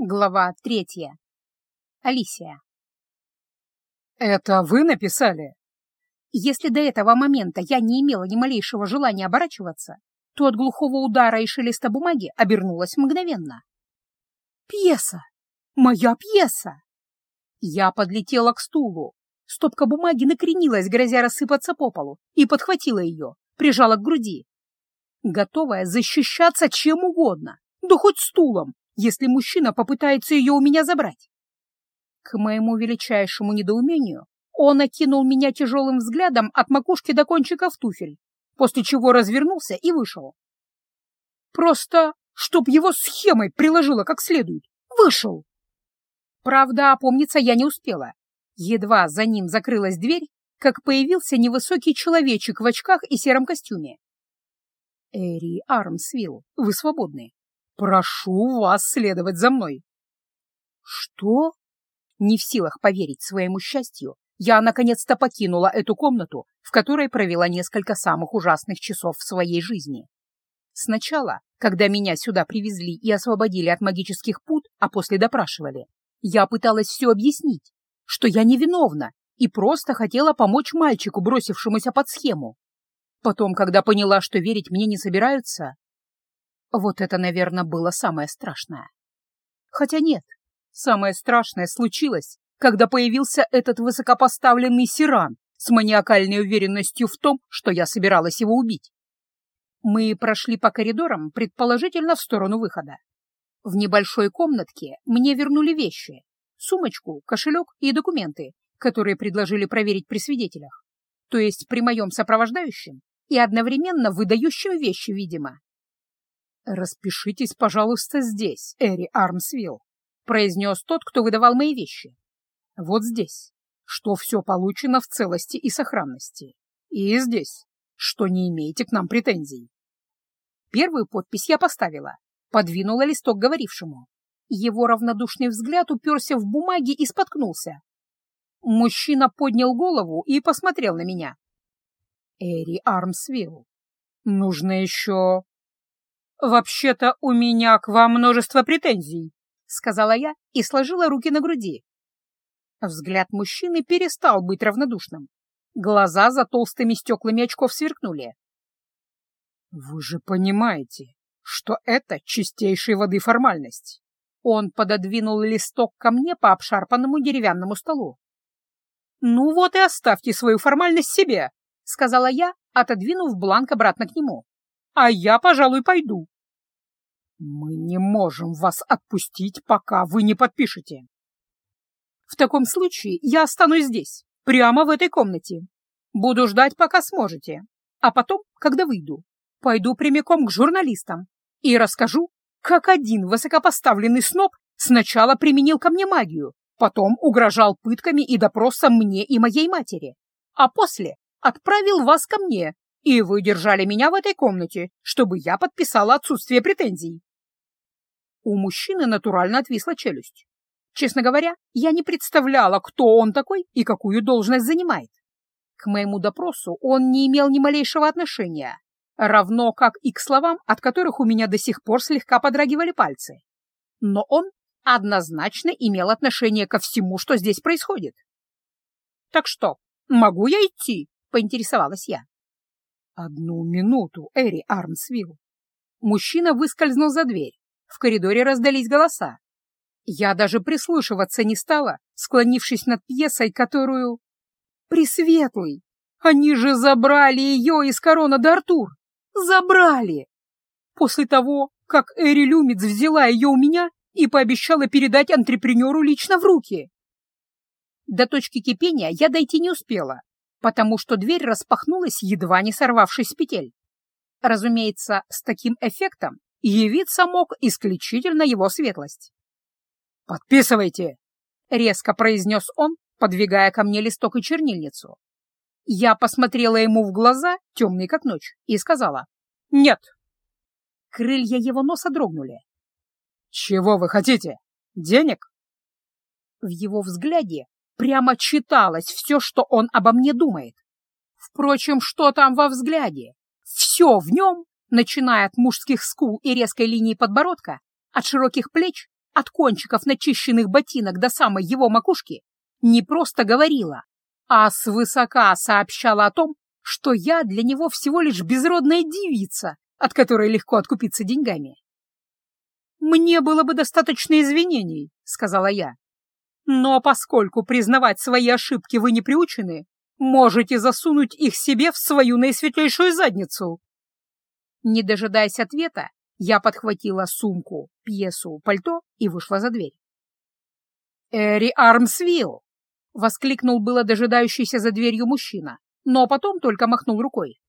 Глава третья. Алисия. «Это вы написали?» Если до этого момента я не имела ни малейшего желания оборачиваться, то от глухого удара и шелеста бумаги обернулась мгновенно. «Пьеса! Моя пьеса!» Я подлетела к стулу. Стопка бумаги накренилась, грозя рассыпаться по полу, и подхватила ее, прижала к груди. Готовая защищаться чем угодно, да хоть стулом, если мужчина попытается ее у меня забрать. К моему величайшему недоумению он окинул меня тяжелым взглядом от макушки до кончиков туфель, после чего развернулся и вышел. Просто, чтоб его схемой приложило как следует, вышел. Правда, опомниться я не успела. Едва за ним закрылась дверь, как появился невысокий человечек в очках и сером костюме. «Эри Армсвилл, вы свободны», «Прошу вас следовать за мной». «Что?» Не в силах поверить своему счастью, я наконец-то покинула эту комнату, в которой провела несколько самых ужасных часов в своей жизни. Сначала, когда меня сюда привезли и освободили от магических пут, а после допрашивали, я пыталась все объяснить, что я невиновна и просто хотела помочь мальчику, бросившемуся под схему. Потом, когда поняла, что верить мне не собираются, вот это, наверное, было самое страшное. Хотя нет, самое страшное случилось, когда появился этот высокопоставленный сиран с маниакальной уверенностью в том, что я собиралась его убить. Мы прошли по коридорам, предположительно, в сторону выхода. В небольшой комнатке мне вернули вещи, сумочку, кошелек и документы, которые предложили проверить при свидетелях, то есть при моем сопровождающем и одновременно выдающем вещи, видимо. «Распишитесь, пожалуйста, здесь, Эри Армсвилл», — произнес тот, кто выдавал мои вещи. «Вот здесь, что все получено в целости и сохранности. И здесь, что не имеете к нам претензий». Первую подпись я поставила, подвинула листок говорившему. Его равнодушный взгляд уперся в бумаги и споткнулся. Мужчина поднял голову и посмотрел на меня. «Эри Армсвилл, нужно еще «Вообще-то у меня к вам множество претензий», — сказала я и сложила руки на груди. Взгляд мужчины перестал быть равнодушным. Глаза за толстыми стеклами очков сверкнули. «Вы же понимаете, что это чистейшей воды формальность». Он пододвинул листок ко мне по обшарпанному деревянному столу. «Ну вот и оставьте свою формальность себе», — сказала я, отодвинув бланк обратно к нему а я, пожалуй, пойду. Мы не можем вас отпустить, пока вы не подпишете. В таком случае я останусь здесь, прямо в этой комнате. Буду ждать, пока сможете. А потом, когда выйду, пойду прямиком к журналистам и расскажу, как один высокопоставленный сноб сначала применил ко мне магию, потом угрожал пытками и допросом мне и моей матери, а после отправил вас ко мне, и вы держали меня в этой комнате, чтобы я подписала отсутствие претензий. У мужчины натурально отвисла челюсть. Честно говоря, я не представляла, кто он такой и какую должность занимает. К моему допросу он не имел ни малейшего отношения, равно как и к словам, от которых у меня до сих пор слегка подрагивали пальцы. Но он однозначно имел отношение ко всему, что здесь происходит. «Так что, могу я идти?» — поинтересовалась я. «Одну минуту, Эри Армсвилл!» Мужчина выскользнул за дверь. В коридоре раздались голоса. Я даже прислушиваться не стала, склонившись над пьесой, которую... Пресветлый! Они же забрали ее из корона до Артур! Забрали! После того, как Эри Люмиц взяла ее у меня и пообещала передать антрепренеру лично в руки. До точки кипения я дойти не успела, потому что дверь распахнулась, едва не сорвавшись с петель. Разумеется, с таким эффектом явиться мог исключительно его светлость. «Подписывайте!» — резко произнес он, подвигая ко мне листок и чернильницу. Я посмотрела ему в глаза, темные как ночь, и сказала «Нет». Крылья его носа дрогнули. «Чего вы хотите? Денег?» В его взгляде Прямо читалось все, что он обо мне думает. Впрочем, что там во взгляде? Все в нем, начиная от мужских скул и резкой линии подбородка, от широких плеч, от кончиков начищенных ботинок до самой его макушки, не просто говорила, а свысока сообщала о том, что я для него всего лишь безродная девица, от которой легко откупиться деньгами. «Мне было бы достаточно извинений», — сказала я. «Но поскольку признавать свои ошибки вы не приучены, можете засунуть их себе в свою наисветлейшую задницу». Не дожидаясь ответа, я подхватила сумку, пьесу, пальто и вышла за дверь. «Эри Армсвилл!» — воскликнул было дожидающийся за дверью мужчина, но потом только махнул рукой.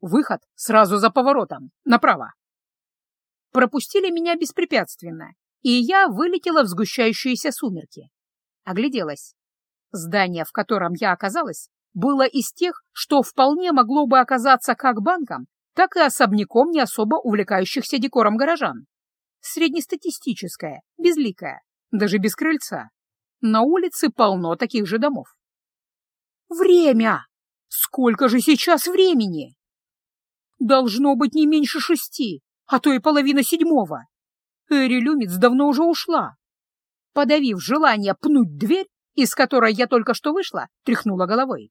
«Выход сразу за поворотом, направо». Пропустили меня беспрепятственно, и я вылетела в сгущающиеся сумерки. Огляделась. Здание, в котором я оказалась, было из тех, что вполне могло бы оказаться как банком, так и особняком не особо увлекающихся декором горожан. Среднестатистическое, безликое, даже без крыльца. На улице полно таких же домов. Время! Сколько же сейчас времени? Должно быть не меньше шести, а то и половина седьмого. Эри Люмиц давно уже ушла. Подавив желание пнуть дверь, из которой я только что вышла, тряхнула головой.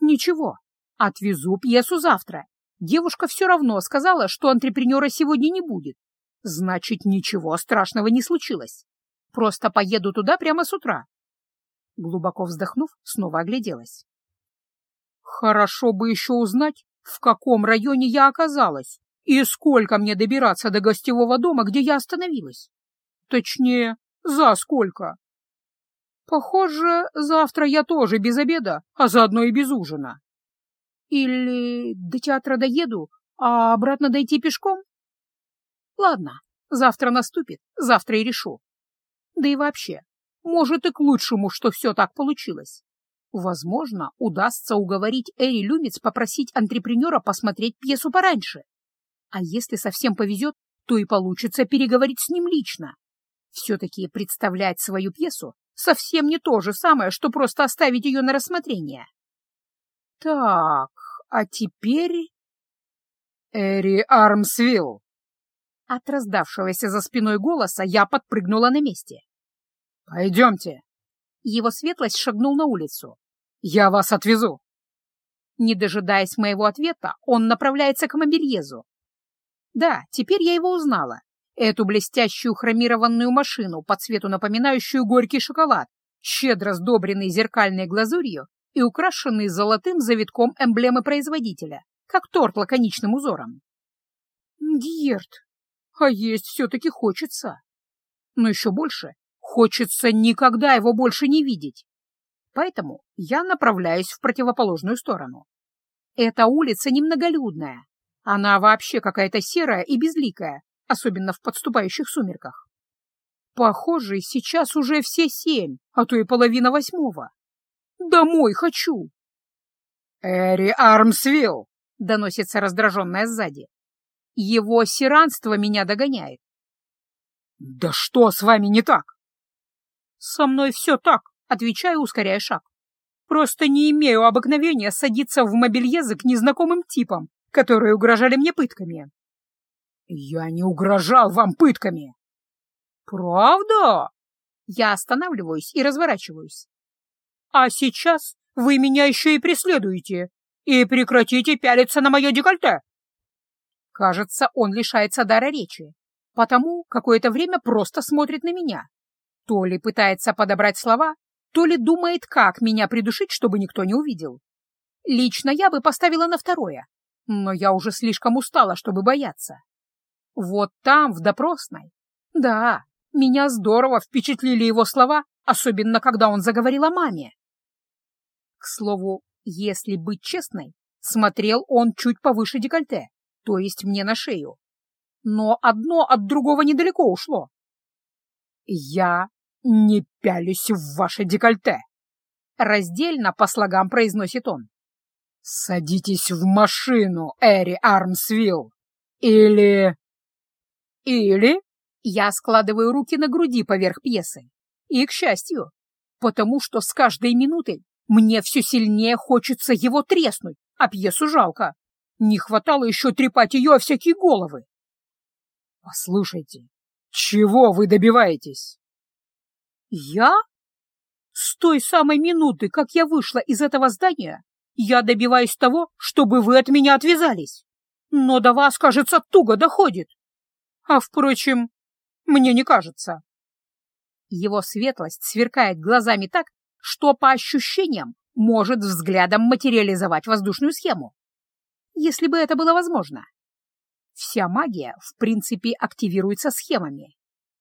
Ничего, отвезу пьесу завтра. Девушка все равно сказала, что антрепренера сегодня не будет. Значит, ничего страшного не случилось. Просто поеду туда прямо с утра. Глубоко вздохнув, снова огляделась. Хорошо бы еще узнать, в каком районе я оказалась и сколько мне добираться до гостевого дома, где я остановилась. Точнее, за сколько. Похоже, завтра я тоже без обеда, а заодно и без ужина. Или до театра доеду, а обратно дойти пешком? Ладно, завтра наступит, завтра и решу. Да и вообще, может и к лучшему, что все так получилось. Возможно, удастся уговорить Эри Люмиц попросить антрепренера посмотреть пьесу пораньше. А если совсем повезет, то и получится переговорить с ним лично. Все-таки представлять свою пьесу совсем не то же самое, что просто оставить ее на рассмотрение. Так, а теперь... Эри Армсвилл. От раздавшегося за спиной голоса я подпрыгнула на месте. «Пойдемте». Его светлость шагнул на улицу. «Я вас отвезу». Не дожидаясь моего ответа, он направляется к мобильезу. Да, теперь я его узнала. Эту блестящую хромированную машину, по цвету напоминающую горький шоколад, щедро сдобренный зеркальной глазурью и украшенный золотым завитком эмблемы производителя, как торт лаконичным узором. Герт, а есть все-таки хочется. Но еще больше хочется никогда его больше не видеть. Поэтому я направляюсь в противоположную сторону. Эта улица немноголюдная. Она вообще какая-то серая и безликая, особенно в подступающих сумерках. Похоже, сейчас уже все семь, а то и половина восьмого. Домой хочу. Эри Армсвилл, доносится раздраженная сзади. Его сиранство меня догоняет. Да что с вами не так? Со мной все так, отвечаю, ускоряя шаг. Просто не имею обыкновения садиться в мобильезы к незнакомым типам, которые угрожали мне пытками. Я не угрожал вам пытками. Правда? Я останавливаюсь и разворачиваюсь. А сейчас вы меня еще и преследуете. И прекратите пялиться на мое декольте. Кажется, он лишается дара речи, потому какое-то время просто смотрит на меня. То ли пытается подобрать слова, то ли думает, как меня придушить, чтобы никто не увидел. Лично я бы поставила на второе, но я уже слишком устала, чтобы бояться. Вот там, в допросной. Да, меня здорово впечатлили его слова, особенно когда он заговорил о маме. К слову, если быть честной, смотрел он чуть повыше декольте, то есть мне на шею. Но одно от другого недалеко ушло. Я не пялюсь в ваше декольте. Раздельно по слогам произносит он. Садитесь в машину, Эри Армсвилл. Или... Или я складываю руки на груди поверх пьесы. И, к счастью, потому что с каждой минутой мне все сильнее хочется его треснуть, а пьесу жалко. Не хватало еще трепать ее о всякие головы. Послушайте, Чего вы добиваетесь? Я? С той самой минуты, как я вышла из этого здания, я добиваюсь того, чтобы вы от меня отвязались. Но до вас, кажется, туго доходит. А, впрочем, мне не кажется. Его светлость сверкает глазами так, что по ощущениям может взглядом материализовать воздушную схему. Если бы это было возможно. Вся магия, в принципе, активируется схемами.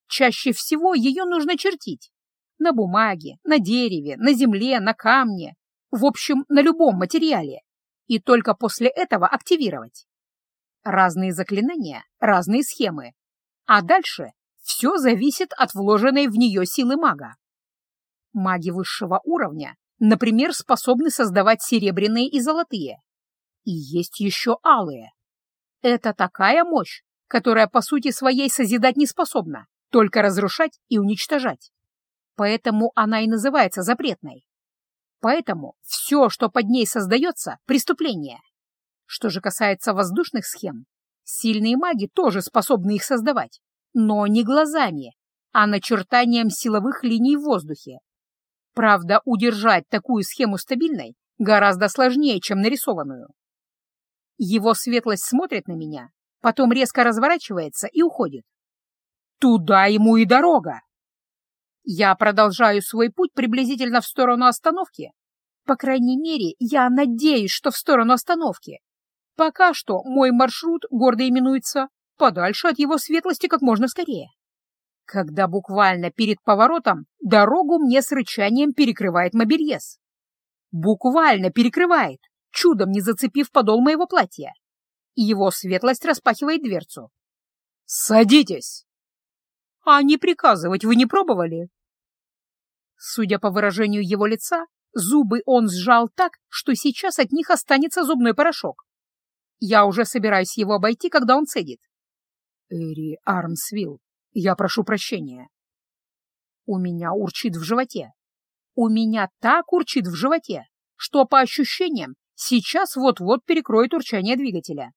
Чаще всего ее нужно чертить. На бумаге, на дереве, на земле, на камне. В общем, на любом материале. И только после этого активировать. Разные заклинания, разные схемы. А дальше все зависит от вложенной в нее силы мага. Маги высшего уровня, например, способны создавать серебряные и золотые. И есть еще алые. Это такая мощь, которая по сути своей созидать не способна, только разрушать и уничтожать. Поэтому она и называется запретной. Поэтому все, что под ней создается, — преступление. Что же касается воздушных схем, сильные маги тоже способны их создавать, но не глазами, а начертанием силовых линий в воздухе. Правда, удержать такую схему стабильной гораздо сложнее, чем нарисованную. Его светлость смотрит на меня, потом резко разворачивается и уходит. Туда ему и дорога. Я продолжаю свой путь приблизительно в сторону остановки. По крайней мере, я надеюсь, что в сторону остановки. Пока что мой маршрут гордо именуется подальше от его светлости как можно скорее. Когда буквально перед поворотом дорогу мне с рычанием перекрывает мобильез. Буквально перекрывает чудом не зацепив подол моего платья. Его светлость распахивает дверцу. «Садитесь!» «А не приказывать вы не пробовали?» Судя по выражению его лица, зубы он сжал так, что сейчас от них останется зубной порошок. Я уже собираюсь его обойти, когда он цедит. «Эри Армсвилл, я прошу прощения». У меня урчит в животе. У меня так урчит в животе, что по ощущениям Сейчас вот-вот перекроет урчание двигателя.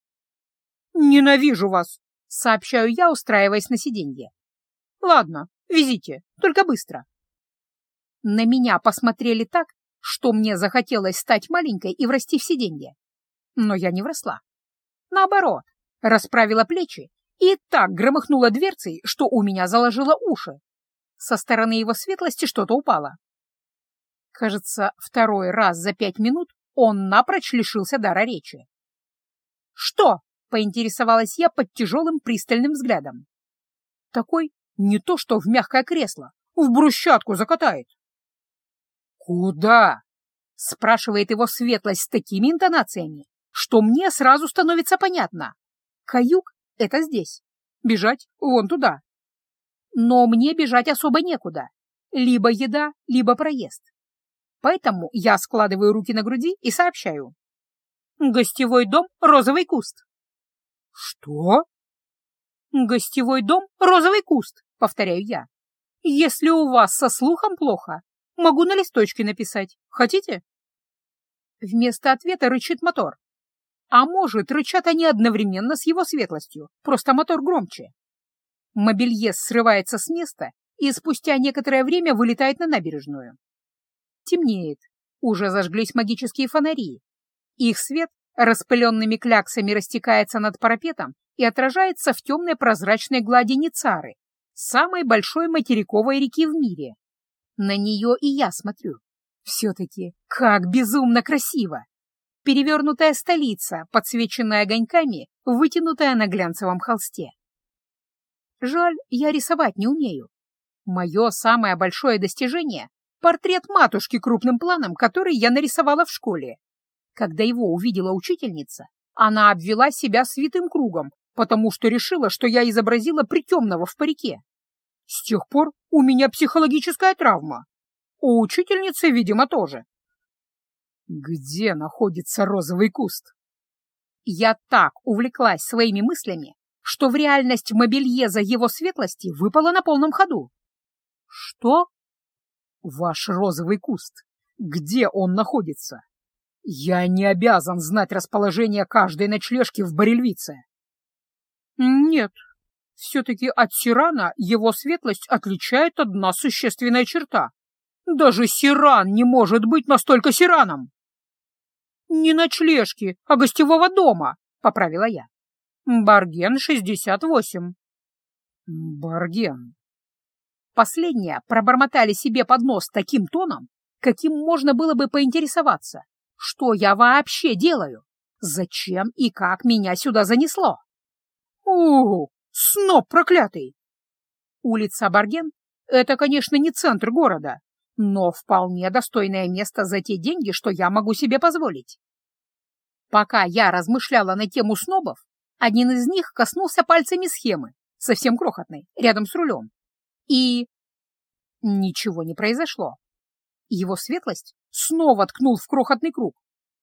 «Ненавижу вас!» — сообщаю я, устраиваясь на сиденье. «Ладно, везите, только быстро». На меня посмотрели так, что мне захотелось стать маленькой и врасти в сиденье. Но я не вросла. Наоборот, расправила плечи и так громыхнула дверцей, что у меня заложило уши. Со стороны его светлости что-то упало. Кажется, второй раз за пять минут он напрочь лишился дара речи. «Что?» — поинтересовалась я под тяжелым пристальным взглядом. «Такой не то что в мягкое кресло, в брусчатку закатает». «Куда?» — спрашивает его светлость с такими интонациями, что мне сразу становится понятно. Каюк — это здесь, бежать вон туда. Но мне бежать особо некуда. Либо еда, либо проезд. Поэтому я складываю руки на груди и сообщаю. Гостевой дом «Розовый куст». Что? Гостевой дом «Розовый куст», повторяю я. Если у вас со слухом плохо, могу на листочке написать. Хотите? Вместо ответа рычит мотор. А может, рычат они одновременно с его светлостью, просто мотор громче. Мобильез срывается с места и спустя некоторое время вылетает на набережную. Темнеет. Уже зажглись магические фонари. Их свет распыленными кляксами растекается над парапетом и отражается в темной прозрачной глади Ницары, самой большой материковой реки в мире. На нее и я смотрю. Все-таки как безумно красиво! Перевернутая столица, подсвеченная огоньками, вытянутая на глянцевом холсте. Жаль, я рисовать не умею. Мое самое большое достижение портрет матушки крупным планом, который я нарисовала в школе. Когда его увидела учительница, она обвела себя святым кругом, потому что решила, что я изобразила притемного в парике. С тех пор у меня психологическая травма. У учительницы, видимо, тоже. Где находится розовый куст? Я так увлеклась своими мыслями, что в реальность мобильеза его светлости выпала на полном ходу. Что? Ваш розовый куст. Где он находится? Я не обязан знать расположение каждой ночлежки в Борельвице. Нет, Все-таки от Сирана его светлость отличает одна существенная черта. Даже Сиран не может быть настолько Сираном. «Не ночлежки, а гостевого дома», — поправила я. «Барген 68». «Барген». Последнее пробормотали себе под нос таким тоном, каким можно было бы поинтересоваться. Что я вообще делаю? Зачем и как меня сюда занесло? Угу, сноп проклятый! Улица Барген — это, конечно, не центр города, но вполне достойное место за те деньги, что я могу себе позволить. Пока я размышляла на тему снобов, один из них коснулся пальцами схемы, совсем крохотной, рядом с рулем. И... Ничего не произошло. Его светлость снова ткнул в крохотный круг,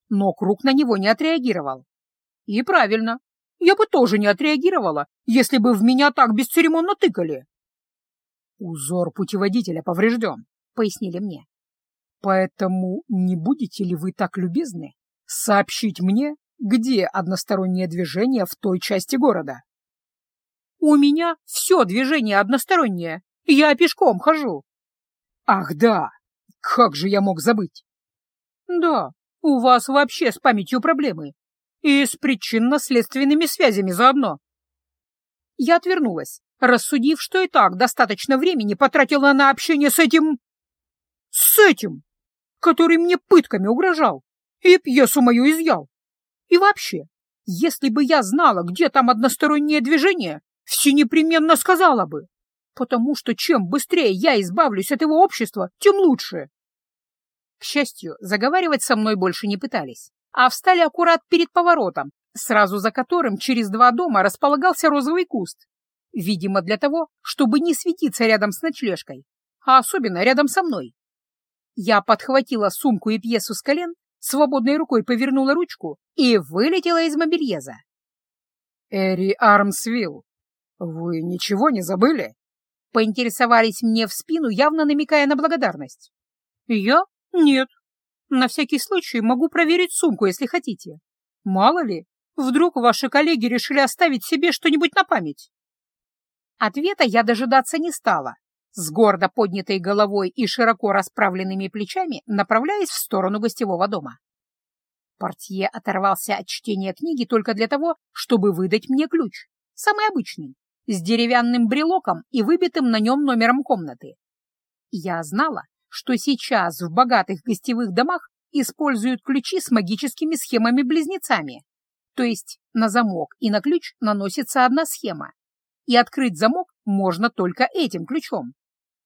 но круг на него не отреагировал. И правильно, я бы тоже не отреагировала, если бы в меня так бесцеремонно тыкали. «Узор путеводителя поврежден», — пояснили мне. «Поэтому не будете ли вы так любезны сообщить мне, где одностороннее движение в той части города?» «У меня все движение одностороннее, я пешком хожу». «Ах да, как же я мог забыть? Да, у вас вообще с памятью проблемы. И с причинно-следственными связями заодно. Я отвернулась, рассудив, что и так достаточно времени потратила на общение с этим... С этим, который мне пытками угрожал и пьесу мою изъял. И вообще, если бы я знала, где там одностороннее движение, все непременно сказала бы потому что чем быстрее я избавлюсь от его общества, тем лучше. К счастью, заговаривать со мной больше не пытались, а встали аккурат перед поворотом, сразу за которым через два дома располагался розовый куст. Видимо, для того, чтобы не светиться рядом с ночлежкой, а особенно рядом со мной. Я подхватила сумку и пьесу с колен, свободной рукой повернула ручку и вылетела из мобильеза. «Эри Армсвилл, вы ничего не забыли?» Поинтересовались мне в спину, явно намекая на благодарность. Я? Нет. На всякий случай могу проверить сумку, если хотите. Мало ли, вдруг ваши коллеги решили оставить себе что-нибудь на память. Ответа я дожидаться не стала, с гордо поднятой головой и широко расправленными плечами направляясь в сторону гостевого дома. Портье оторвался от чтения книги только для того, чтобы выдать мне ключ, самый обычный, с деревянным брелоком и выбитым на нем номером комнаты. Я знала, что сейчас в богатых гостевых домах используют ключи с магическими схемами-близнецами. То есть на замок и на ключ наносится одна схема, и открыть замок можно только этим ключом.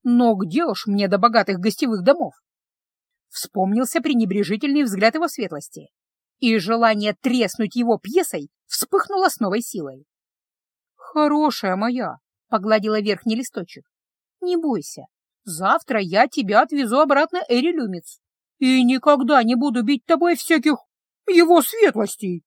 Но где уж мне до богатых гостевых домов? Вспомнился пренебрежительный взгляд его светлости, и желание треснуть его пьесой вспыхнуло с новой силой. «Хорошая моя», — погладила верхний листочек. «Не бойся, завтра я тебя отвезу обратно Эри Люмец и никогда не буду бить тобой всяких его светлостей».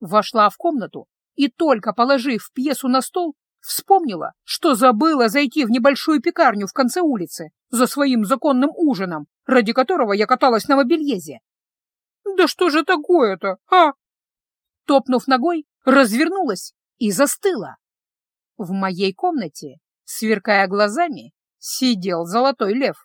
Вошла в комнату и, только положив пьесу на стол, вспомнила, что забыла зайти в небольшую пекарню в конце улицы за своим законным ужином, ради которого я каталась на мобильезе. «Да что же такое-то, а?» Топнув ногой, развернулась и застыла. В моей комнате, сверкая глазами, сидел золотой лев.